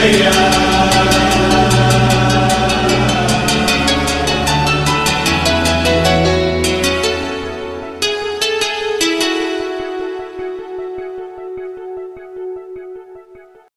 Yeah.